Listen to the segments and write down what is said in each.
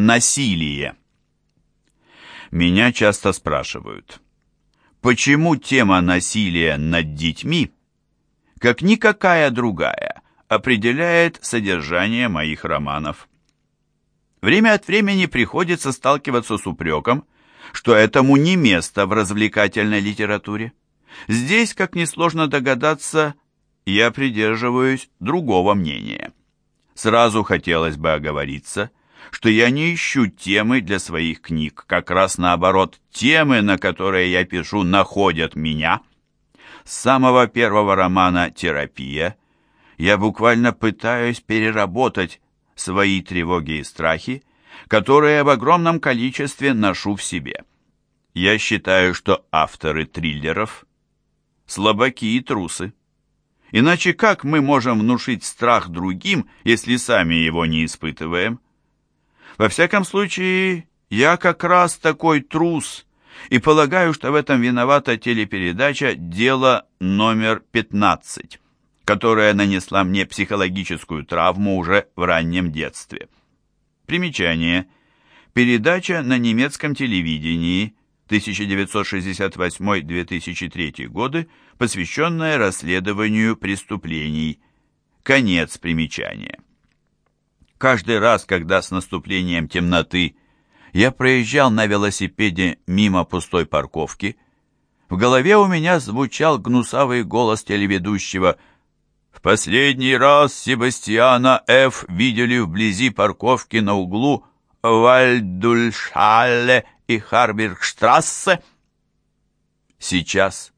Насилие. Меня часто спрашивают, почему тема насилия над детьми, как никакая другая, определяет содержание моих романов. Время от времени приходится сталкиваться с упреком, что этому не место в развлекательной литературе. Здесь, как несложно догадаться, я придерживаюсь другого мнения. Сразу хотелось бы оговориться, что я не ищу темы для своих книг, как раз наоборот, темы, на которые я пишу, находят меня. С самого первого романа «Терапия» я буквально пытаюсь переработать свои тревоги и страхи, которые в огромном количестве ношу в себе. Я считаю, что авторы триллеров – слабаки и трусы. Иначе как мы можем внушить страх другим, если сами его не испытываем? Во всяком случае, я как раз такой трус, и полагаю, что в этом виновата телепередача «Дело номер 15», которая нанесла мне психологическую травму уже в раннем детстве. Примечание. Передача на немецком телевидении 1968-2003 годы, посвященная расследованию преступлений. Конец примечания. Каждый раз, когда с наступлением темноты я проезжал на велосипеде мимо пустой парковки, в голове у меня звучал гнусавый голос телеведущего «В последний раз Себастьяна Ф. видели вблизи парковки на углу Вальдульшалле и Харбергштрассе». Сейчас,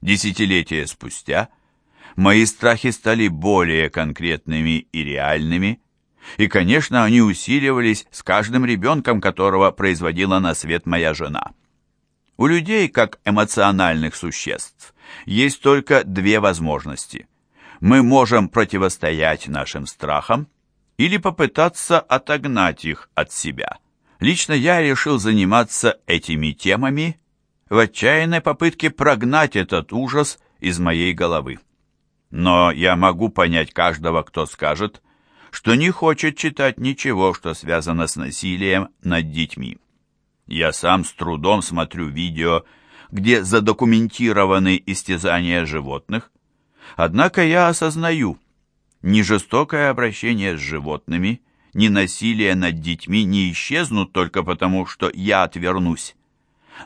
десятилетия спустя, мои страхи стали более конкретными и реальными, и, конечно, они усиливались с каждым ребенком, которого производила на свет моя жена. У людей, как эмоциональных существ, есть только две возможности. Мы можем противостоять нашим страхам или попытаться отогнать их от себя. Лично я решил заниматься этими темами в отчаянной попытке прогнать этот ужас из моей головы. Но я могу понять каждого, кто скажет – что не хочет читать ничего, что связано с насилием над детьми. Я сам с трудом смотрю видео, где задокументированы истязания животных, однако я осознаю, ни жестокое обращение с животными, ни насилие над детьми не исчезнут только потому, что я отвернусь.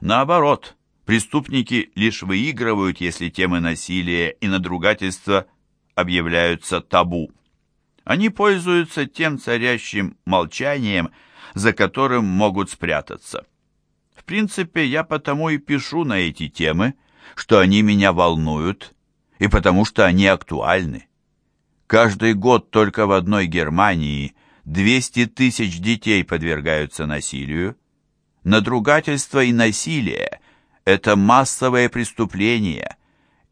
Наоборот, преступники лишь выигрывают, если темы насилия и надругательства объявляются табу. Они пользуются тем царящим молчанием, за которым могут спрятаться. В принципе, я потому и пишу на эти темы, что они меня волнуют, и потому что они актуальны. Каждый год только в одной Германии 200 тысяч детей подвергаются насилию. Надругательство и насилие – это массовые преступления –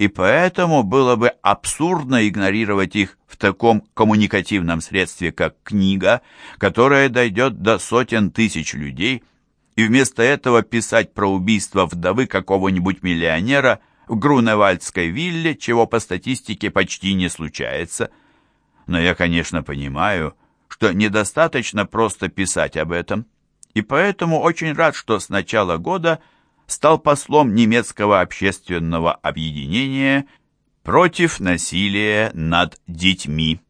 и поэтому было бы абсурдно игнорировать их в таком коммуникативном средстве, как книга, которая дойдет до сотен тысяч людей, и вместо этого писать про убийство вдовы какого-нибудь миллионера в Груневальдской вилле, чего по статистике почти не случается. Но я, конечно, понимаю, что недостаточно просто писать об этом, и поэтому очень рад, что с начала года – стал послом немецкого общественного объединения против насилия над детьми.